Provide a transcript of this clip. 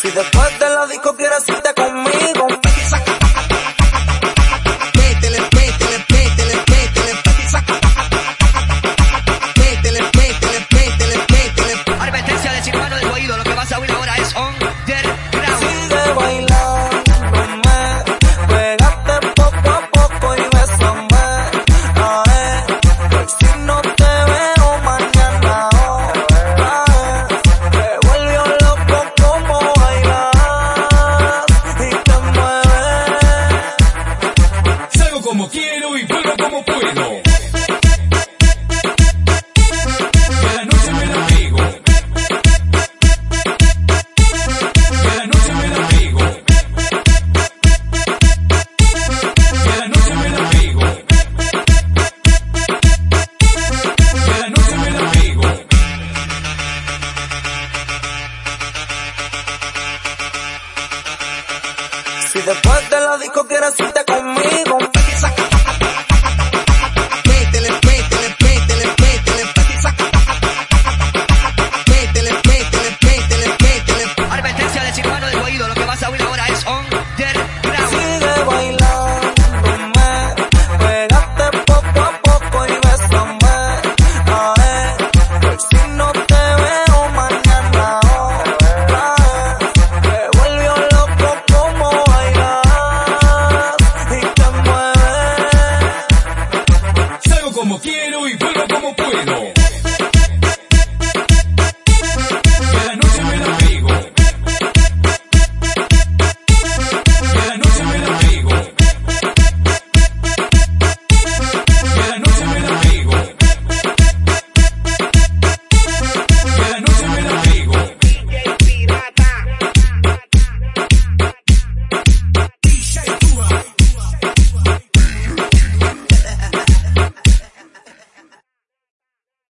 Si después de la disco quieres irte conmigo como quiero y vuelvo como puedo. Cada noche me la pego. Cada noche me la pego. Cada noche me la pego. Cada noche me la pego. Si después de la disco quieres irte como quiero y bailo como puedo.